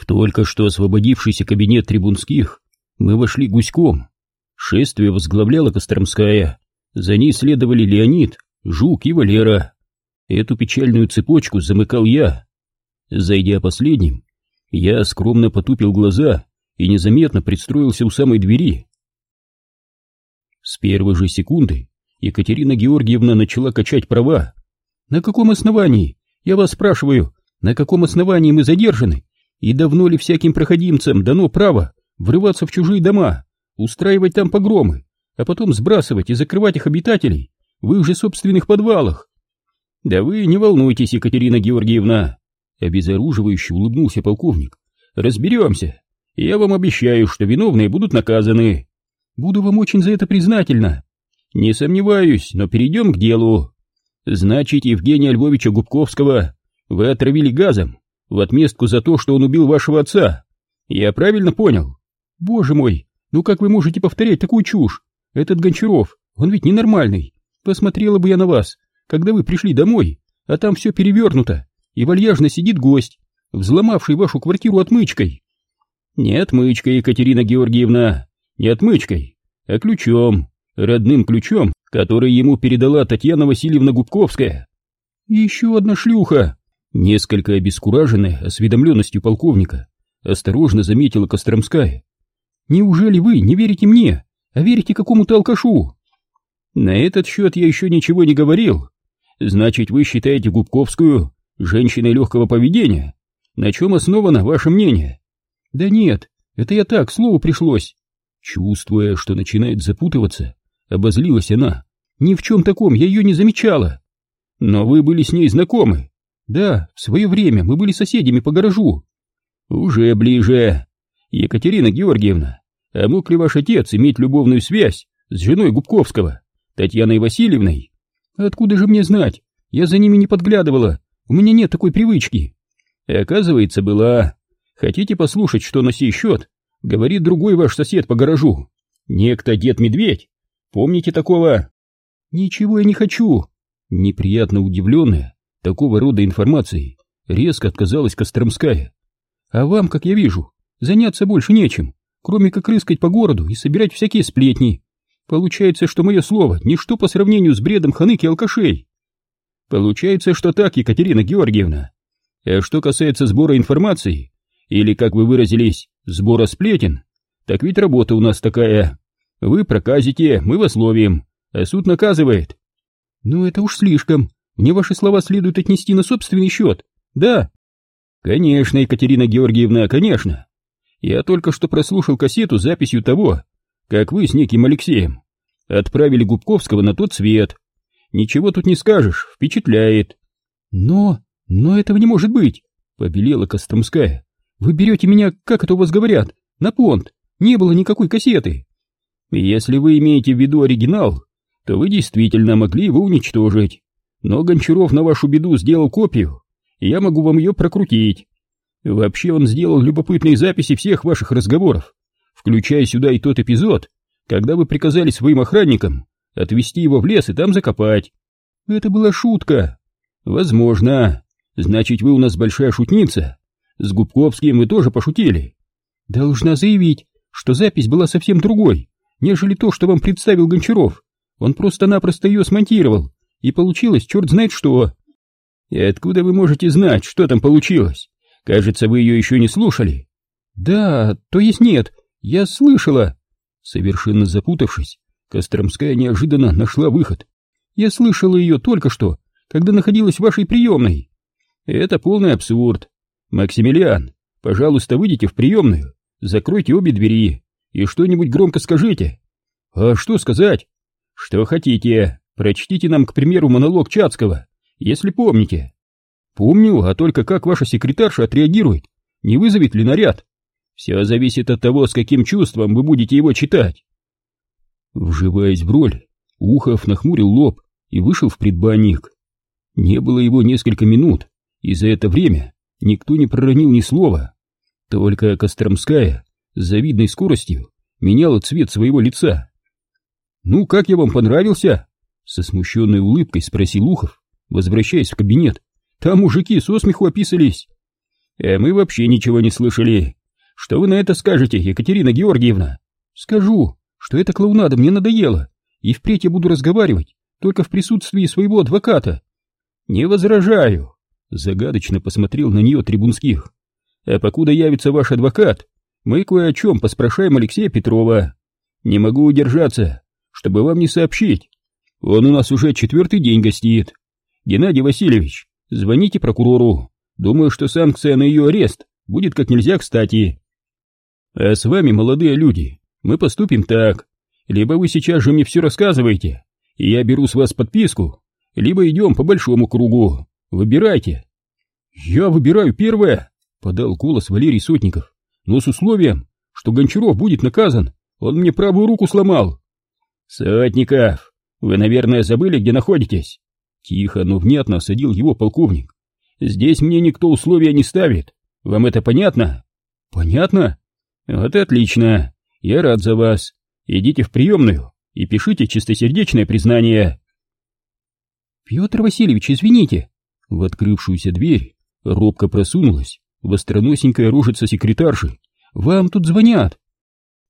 В только что освободившийся кабинет трибунских мы вошли гуськом. Шествие возглавляла Костромская. За ней следовали Леонид, Жук и Валера. Эту печальную цепочку замыкал я. Зайдя последним, я скромно потупил глаза и незаметно пристроился у самой двери. С первой же секунды Екатерина Георгиевна начала качать права. «На каком основании? Я вас спрашиваю, на каком основании мы задержаны? И давно ли всяким проходимцам дано право врываться в чужие дома, устраивать там погромы, а потом сбрасывать и закрывать их обитателей в их же собственных подвалах?» «Да вы не волнуйтесь, Екатерина Георгиевна!» Обезоруживающе улыбнулся полковник. «Разберемся. Я вам обещаю, что виновные будут наказаны. Буду вам очень за это признательна. Не сомневаюсь, но перейдем к делу. Значит, Евгения Львовича Губковского вы отравили газом в отместку за то, что он убил вашего отца. Я правильно понял? Боже мой, ну как вы можете повторять такую чушь? Этот Гончаров, он ведь ненормальный. Посмотрела бы я на вас, когда вы пришли домой, а там все перевернуто, и вальяжно сидит гость, взломавший вашу квартиру отмычкой. Не отмычкой, Екатерина Георгиевна, не отмычкой, а ключом, родным ключом, который ему передала Татьяна Васильевна Губковская. Еще одна шлюха, несколько обескураженная осведомленностью полковника, осторожно заметила Костромская. Неужели вы не верите мне, а верите какому-то алкашу? На этот счет я еще ничего не говорил. Значит, вы считаете Губковскую женщиной легкого поведения? На чем основано ваше мнение? Да нет, это я так, слову пришлось. Чувствуя, что начинает запутываться, обозлилась она. Ни в чем таком я ее не замечала. Но вы были с ней знакомы. Да, в свое время мы были соседями по гаражу. Уже ближе. Екатерина Георгиевна, а мог ли ваш отец иметь любовную связь с женой Губковского, Татьяной Васильевной? Откуда же мне знать? Я за ними не подглядывала. У меня нет такой привычки. И оказывается, была. Хотите послушать, что на сей счет говорит другой ваш сосед по гаражу? Некто Дед Медведь. Помните такого? Ничего я не хочу. Неприятно удивленная такого рода информацией резко отказалась Костромская. А вам, как я вижу, заняться больше нечем, кроме как рыскать по городу и собирать всякие сплетни. Получается, что мое слово — ничто по сравнению с бредом ханыки алкашей. Получается, что так, Екатерина Георгиевна. А что касается сбора информации, или, как вы выразились, сбора сплетен, так ведь работа у нас такая. Вы проказите, мы вас ловим, а суд наказывает. Ну это уж слишком. Мне ваши слова следует отнести на собственный счет. Да. Конечно, Екатерина Георгиевна, конечно. Я только что прослушал кассету с записью того, как вы с неким Алексеем отправили Губковского на тот свет. Ничего тут не скажешь, впечатляет. Но, но этого не может быть, побелела Костромская. Вы берете меня, как это у вас говорят, на понт. Не было никакой кассеты. Если вы имеете в виду оригинал, то вы действительно могли его уничтожить. Но Гончаров на вашу беду сделал копию, и я могу вам ее прокрутить. Вообще он сделал любопытные записи всех ваших разговоров, включая сюда и тот эпизод, когда вы приказали своим охранникам отвезти его в лес и там закопать. Это была шутка. Возможно. Значит, вы у нас большая шутница. С Губковским вы тоже пошутили. Должна заявить, что запись была совсем другой, нежели то, что вам представил Гончаров. Он просто-напросто ее смонтировал, и получилось черт знает что. И откуда вы можете знать, что там получилось? Кажется, вы ее еще не слушали. Да, то есть нет, я слышала. Совершенно запутавшись, Костромская неожиданно нашла выход. Я слышала ее только что, когда находилась в вашей приемной. Это полный абсурд. Максимилиан, пожалуйста, выйдите в приемную, закройте обе двери и что-нибудь громко скажите. А что сказать? Что хотите, прочтите нам, к примеру, монолог Чацкого, если помните. Помню, а только как ваша секретарша отреагирует, не вызовет ли наряд. Все зависит от того, с каким чувством вы будете его читать. Вживаясь в роль, Ухов нахмурил лоб и вышел в предбанник. Не было его несколько минут, и за это время никто не проронил ни слова. Только Костромская с завидной скоростью меняла цвет своего лица. «Ну, как я вам понравился?» Со смущенной улыбкой спросил Ухов, возвращаясь в кабинет. «Там мужики со смеху описались». А мы вообще ничего не слышали. Что вы на это скажете, Екатерина Георгиевна? Скажу, что эта клоунада мне надоела, и впредь я буду разговаривать только в присутствии своего адвоката. Не возражаю. Загадочно посмотрел на нее Трибунских. А покуда явится ваш адвокат, мы кое о чем поспрашаем Алексея Петрова. Не могу удержаться, чтобы вам не сообщить. Он у нас уже четвертый день гостит. Геннадий Васильевич, звоните прокурору. Думаю, что санкция на ее арест будет как нельзя кстати. А с вами, молодые люди, мы поступим так. Либо вы сейчас же мне все рассказываете, и я беру с вас подписку, либо идем по большому кругу. Выбирайте. Я выбираю первое, подал голос Валерий Сотников, но с условием, что Гончаров будет наказан. Он мне правую руку сломал. Сотников, вы, наверное, забыли, где находитесь? Тихо, но внятно осадил его полковник. Здесь мне никто условия не ставит. Вам это понятно? Понятно? Вот отлично. Я рад за вас. Идите в приемную и пишите чистосердечное признание. Петр Васильевич, извините. В открывшуюся дверь робко просунулась востроносенькая рожица секретарши. Вам тут звонят.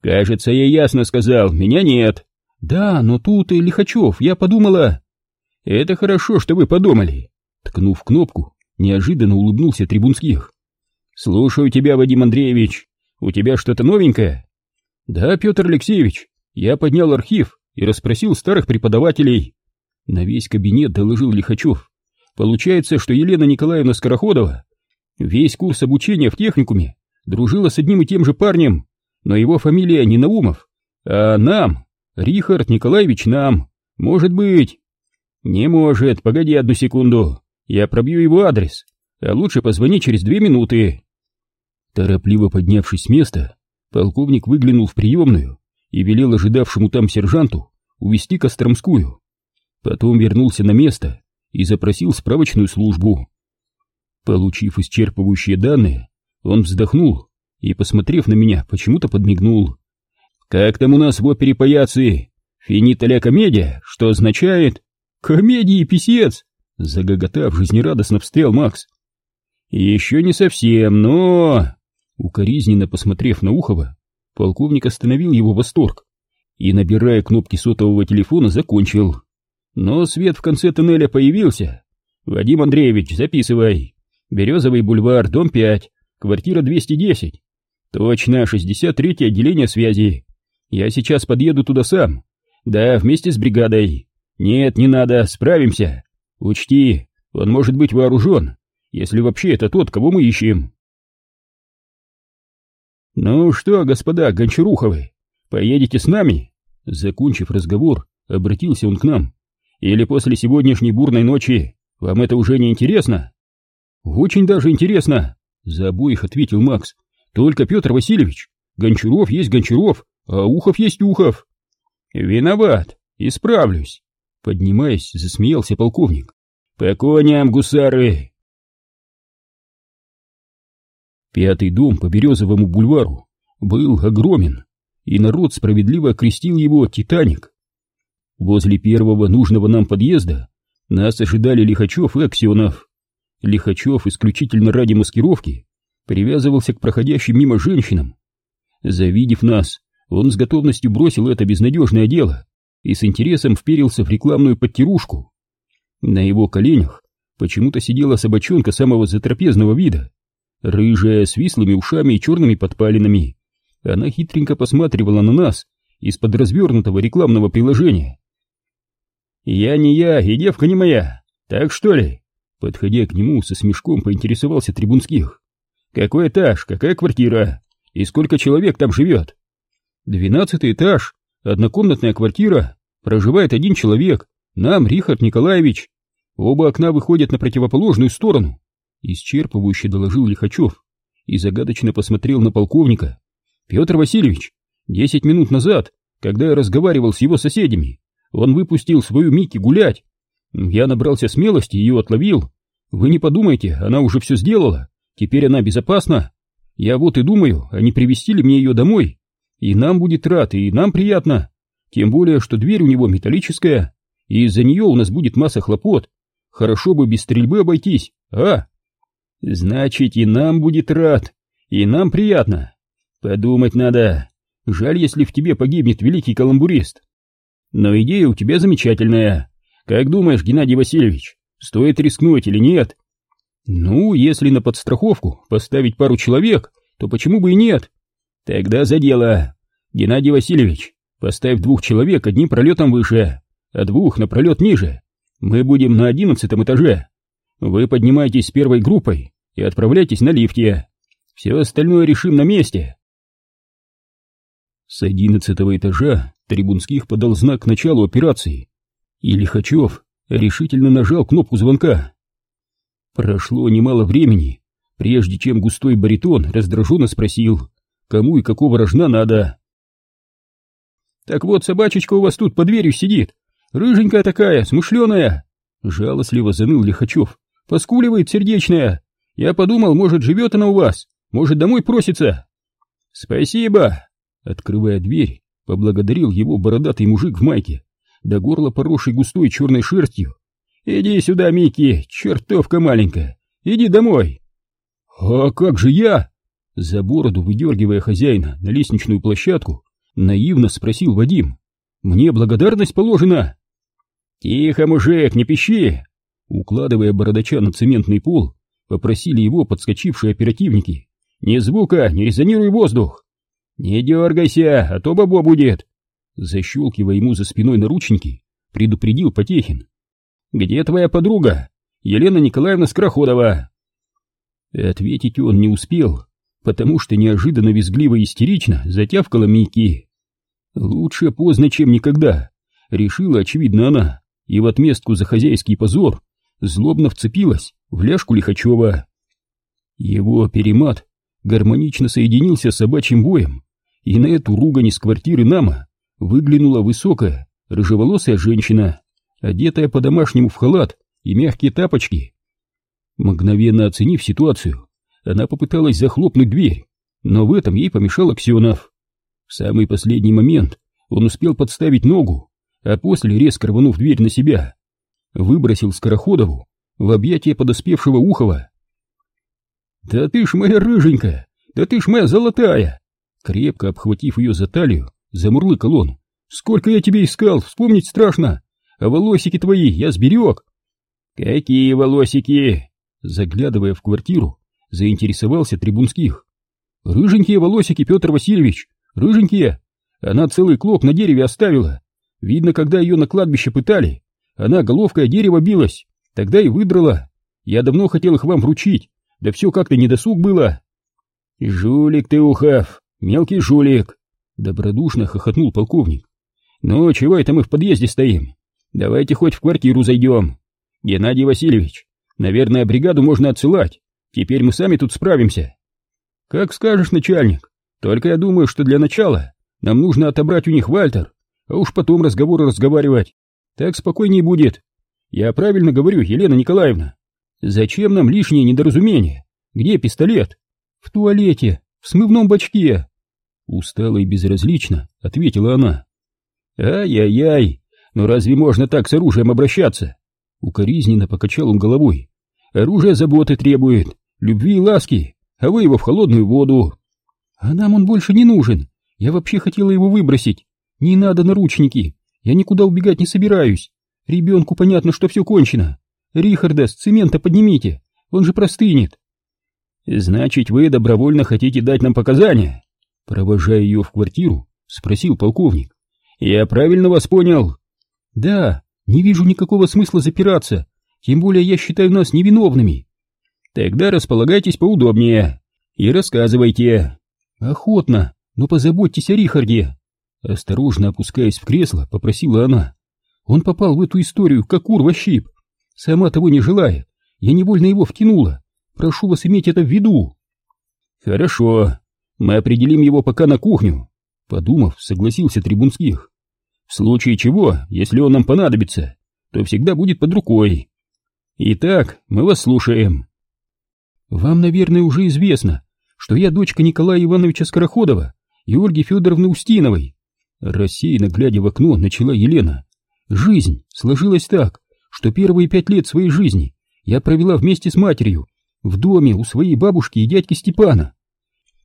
Кажется, я ясно сказал, меня нет. Да, но тут и Лихачев, я подумала... Это хорошо, что вы подумали. Ткнув кнопку, неожиданно улыбнулся Трибунских. Слушаю тебя, Вадим Андреевич. У тебя что-то новенькое? Да, Петр Алексеевич, я поднял архив и расспросил старых преподавателей. На весь кабинет доложил Лихачев. Получается, что Елена Николаевна Скороходова весь курс обучения в техникуме дружила с одним и тем же парнем, но его фамилия не Наумов, а нам, Рихард Николаевич нам, может быть. Не может, погоди одну секунду, я пробью его адрес, а лучше позвони через две минуты. Торопливо поднявшись с места, полковник выглянул в приемную и велел ожидавшему там сержанту увести Костромскую. Потом вернулся на место и запросил справочную службу. Получив исчерпывающие данные, он вздохнул и, посмотрев на меня, почему-то подмигнул. «Как там у нас в опере паяцы? Финита комедия, что означает...» «Комедии, писец!» Загоготав, жизнерадостно встрял Макс. «Еще не совсем, но...» Укоризненно посмотрев на Ухова, полковник остановил его восторг и, набирая кнопки сотового телефона, закончил. Но свет в конце тоннеля появился. «Вадим Андреевич, записывай. Березовый бульвар, дом 5, квартира 210. Точно, 63-е отделение связи. Я сейчас подъеду туда сам. Да, вместе с бригадой. Нет, не надо, справимся. Учти, он может быть вооружен, если вообще это тот, кого мы ищем. Ну что, господа Гончаруховы, поедете с нами? Закончив разговор, обратился он к нам. Или после сегодняшней бурной ночи вам это уже не интересно? Очень даже интересно, за обоих ответил Макс. Только Петр Васильевич, Гончаров есть Гончаров, а Ухов есть Ухов. Виноват, исправлюсь. Поднимаясь, засмеялся полковник. По коням, гусары! Пятый дом по Березовому бульвару был огромен, и народ справедливо окрестил его «Титаник». Возле первого нужного нам подъезда нас ожидали Лихачев и Аксенов. Лихачев исключительно ради маскировки привязывался к проходящим мимо женщинам. Завидев нас, он с готовностью бросил это безнадежное дело и с интересом вперился в рекламную подтирушку. На его коленях почему-то сидела собачонка самого затрапезного вида, рыжая, с вислыми ушами и черными подпалинами. Она хитренько посматривала на нас из-под развернутого рекламного приложения. «Я не я, и девка не моя, так что ли?» Подходя к нему, со смешком поинтересовался Трибунских. Какой этаж, какая квартира? И сколько человек там живет? Двенадцатый этаж, однокомнатная квартира, проживает один человек, нам, Рихард Николаевич. Оба окна выходят на противоположную сторону. Исчерпывающе доложил Лихачев и загадочно посмотрел на полковника. Петр Васильевич, десять минут назад, когда я разговаривал с его соседями, он выпустил свою Мики гулять. Я набрался смелости и ее отловил. Вы не подумайте, она уже все сделала. Теперь она безопасна. Я вот и думаю, они привезти ли мне ее домой. И нам будет рад, и нам приятно. Тем более, что дверь у него металлическая, и из-за нее у нас будет масса хлопот. Хорошо бы без стрельбы обойтись, а? Значит, и нам будет рад, и нам приятно. Подумать надо. Жаль, если в тебе погибнет великий каламбурист. Но идея у тебя замечательная. Как думаешь, Геннадий Васильевич, стоит рискнуть или нет? Ну, если на подстраховку поставить пару человек, то почему бы и нет? Тогда за дело. Геннадий Васильевич, поставь двух человек одним пролетом выше, а двух на пролет ниже. Мы будем на одиннадцатом этаже. Вы поднимаетесь с первой группой и отправляйтесь на лифте. Все остальное решим на месте. С одиннадцатого этажа Трибунских подал знак к началу операции, и Лихачев решительно нажал кнопку звонка. Прошло немало времени, прежде чем густой баритон раздраженно спросил, кому и какого рожна надо. «Так вот, собачечка у вас тут под дверью сидит, рыженькая такая, смышленая!» Жалостливо заныл Лихачев. «Поскуливает сердечная. Я подумал, может, живет она у вас, может, домой просится». «Спасибо!» Открывая дверь, поблагодарил его бородатый мужик в майке, до горла поросший густой черной шерстью. «Иди сюда, Микки, чертовка маленькая, иди домой!» «А как же я?» За бороду, выдергивая хозяина на лестничную площадку, наивно спросил Вадим. «Мне благодарность положена?» «Тихо, мужик, не пищи!» Укладывая бородача на цементный пол, попросили его подскочившие оперативники. «Ни звука, не резонируй воздух!» «Не дергайся, а то бабо будет!» Защелкивая ему за спиной наручники, предупредил Потехин. «Где твоя подруга? Елена Николаевна Скороходова?» Ответить он не успел, потому что неожиданно визгливо и истерично затявкала Мики. «Лучше поздно, чем никогда», — решила, очевидно, она, и в отместку за хозяйский позор злобно вцепилась в ляжку Лихачева. Его перемат гармонично соединился с собачьим боем, и на эту ругань из квартиры Нама выглянула высокая, рыжеволосая женщина, одетая по-домашнему в халат и мягкие тапочки. Мгновенно оценив ситуацию, она попыталась захлопнуть дверь, но в этом ей помешал Аксенов. В самый последний момент он успел подставить ногу, а после, резко рванув дверь на себя, выбросил Скороходову в объятия подоспевшего Ухова. «Да ты ж моя рыженькая! Да ты ж моя золотая!» Крепко обхватив ее за талию, замурлыкал он. «Сколько я тебе искал, вспомнить страшно! А волосики твои я сберег!» «Какие волосики?» Заглядывая в квартиру, заинтересовался Трибунских. «Рыженькие волосики, Петр Васильевич! Рыженькие! Она целый клок на дереве оставила! Видно, когда ее на кладбище пытали, она головкой о дерево билась, тогда и выдрала. Я давно хотел их вам вручить, да все как-то недосуг было. Жулик ты, Ухав, мелкий жулик, добродушно хохотнул полковник. Ну, чего это мы в подъезде стоим? Давайте хоть в квартиру зайдем. Геннадий Васильевич, наверное, бригаду можно отсылать. Теперь мы сами тут справимся. Как скажешь, начальник. Только я думаю, что для начала нам нужно отобрать у них Вальтер, а уж потом разговоры разговаривать. Так спокойнее будет. Я правильно говорю, Елена Николаевна? Зачем нам лишнее недоразумение? Где пистолет? В туалете, в смывном бачке. Устало и безразлично ответила она. Ай-яй-яй, но разве можно так с оружием обращаться? Укоризненно покачал он головой. Оружие заботы требует, любви и ласки, а вы его в холодную воду. А нам он больше не нужен. Я вообще хотела его выбросить. Не надо наручники. Я никуда убегать не собираюсь. Ребенку понятно, что все кончено. Рихарда с цемента поднимите, он же простынет. Значит, вы добровольно хотите дать нам показания? Провожая ее в квартиру, спросил полковник. Я правильно вас понял? Да, не вижу никакого смысла запираться, тем более я считаю нас невиновными. Тогда располагайтесь поудобнее и рассказывайте. Охотно, но позаботьтесь о Рихарде. Осторожно опускаясь в кресло, попросила она. Он попал в эту историю, как ур во щип. Сама того не желая, я невольно его втянула. Прошу вас иметь это в виду. Хорошо, мы определим его пока на кухню. Подумав, согласился Трибунских. В случае чего, если он нам понадобится, то всегда будет под рукой. Итак, мы вас слушаем. Вам, наверное, уже известно, что я дочка Николая Ивановича Скороходова и Ольги Федоровны Устиновой. Рассеянно глядя в окно, начала Елена. Жизнь сложилась так, что первые пять лет своей жизни я провела вместе с матерью, в доме у своей бабушки и дядьки Степана.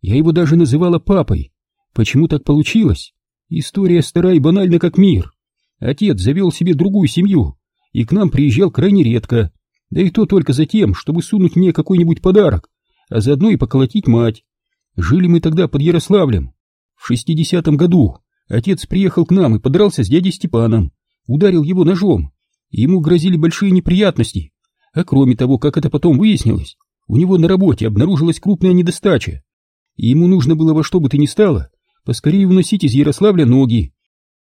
Я его даже называла папой. Почему так получилось? История старая и банальна как мир. Отец завел себе другую семью и к нам приезжал крайне редко, да и то только за тем, чтобы сунуть мне какой-нибудь подарок, а заодно и поколотить мать. Жили мы тогда под Ярославлем. В шестидесятом году отец приехал к нам и подрался с дядей Степаном, ударил его ножом, ему грозили большие неприятности. А кроме того, как это потом выяснилось, у него на работе обнаружилась крупная недостача, и ему нужно было во что бы то ни стало поскорее уносить из Ярославля ноги.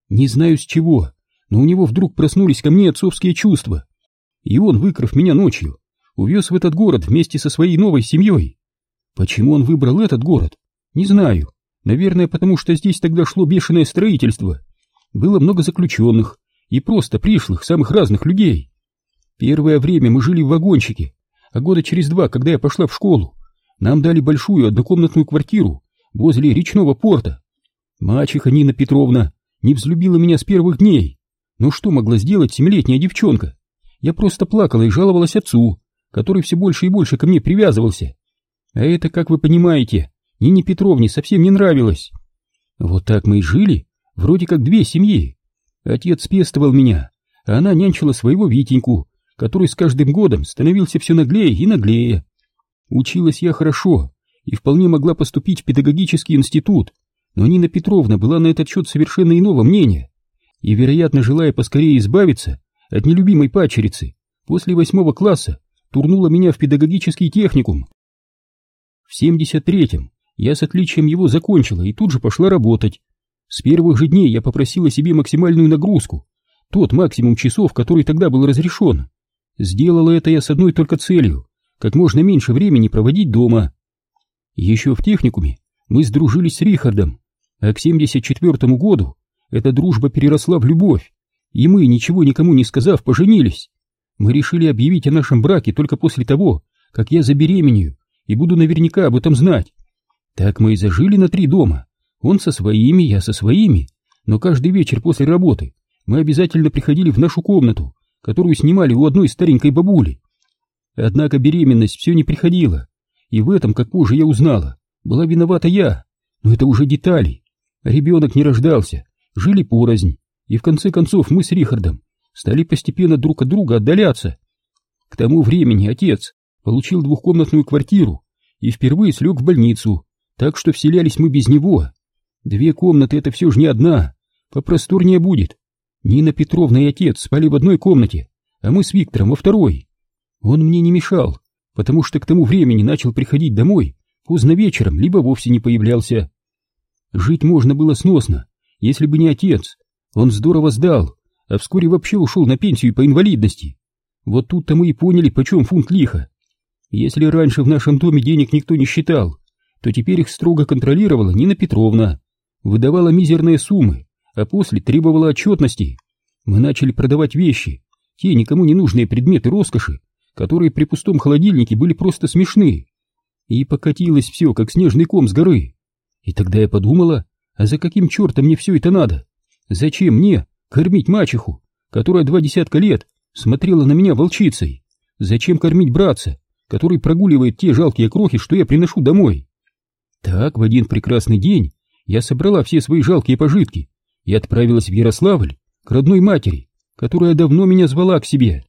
Не знаю с чего, но у него вдруг проснулись ко мне отцовские чувства, и он, выкрав меня ночью, увез в этот город вместе со своей новой семьей. Почему он выбрал этот город? Не знаю. Наверное, потому что здесь тогда шло бешеное строительство. Было много заключенных и просто пришлых, самых разных людей. Первое время мы жили в вагончике, а года через два, когда я пошла в школу, нам дали большую однокомнатную квартиру возле речного порта. Мачеха Нина Петровна не взлюбила меня с первых дней. Но что могла сделать семилетняя девчонка? Я просто плакала и жаловалась отцу, который все больше и больше ко мне привязывался. А это, как вы понимаете, Нине Петровне совсем не нравилось. Вот так мы и жили, вроде как две семьи. Отец пестовал меня, а она нянчила своего Витеньку, который с каждым годом становился все наглее и наглее. Училась я хорошо и вполне могла поступить в педагогический институт, но Нина Петровна была на этот счет совершенно иного мнения и, вероятно, желая поскорее избавиться от нелюбимой пачерицы, после восьмого класса турнула меня в педагогический техникум. В 73-м я с отличием его закончила и тут же пошла работать. С первых же дней я попросила себе максимальную нагрузку, тот максимум часов, который тогда был разрешен. Сделала это я с одной только целью — как можно меньше времени проводить дома. Еще в техникуме мы сдружились с Рихардом, а к 74 году эта дружба переросла в любовь, и мы, ничего никому не сказав, поженились. Мы решили объявить о нашем браке только после того, как я забеременею и буду наверняка об этом знать. Так мы и зажили на три дома. Он со своими, я со своими. Но каждый вечер после работы мы обязательно приходили в нашу комнату, которую снимали у одной старенькой бабули. Однако беременность все не приходила, и в этом, как позже я узнала, была виновата я. Но это уже детали. Ребенок не рождался, жили порознь, и в конце концов мы с Рихардом стали постепенно друг от друга отдаляться. К тому времени отец получил двухкомнатную квартиру и впервые слег в больницу, так что вселялись мы без него. Две комнаты — это все же не одна, попросторнее будет. Нина Петровна и отец спали в одной комнате, а мы с Виктором во второй. Он мне не мешал, потому что к тому времени начал приходить домой поздно вечером, либо вовсе не появлялся. Жить можно было сносно, если бы не отец. Он здорово сдал, а вскоре вообще ушел на пенсию по инвалидности. Вот тут-то мы и поняли, почем фунт лиха. Если раньше в нашем доме денег никто не считал, то теперь их строго контролировала Нина Петровна. Выдавала мизерные суммы, а после требовала отчетности. Мы начали продавать вещи, те никому не нужные предметы роскоши, которые при пустом холодильнике были просто смешны. И покатилось все, как снежный ком с горы. И тогда я подумала, а за каким чертом мне все это надо? Зачем мне кормить мачеху, которая два десятка лет смотрела на меня волчицей? Зачем кормить братца, который прогуливает те жалкие крохи, что я приношу домой? Так, в один прекрасный день я собрала все свои жалкие пожитки и отправилась в Ярославль к родной матери, которая давно меня звала к себе.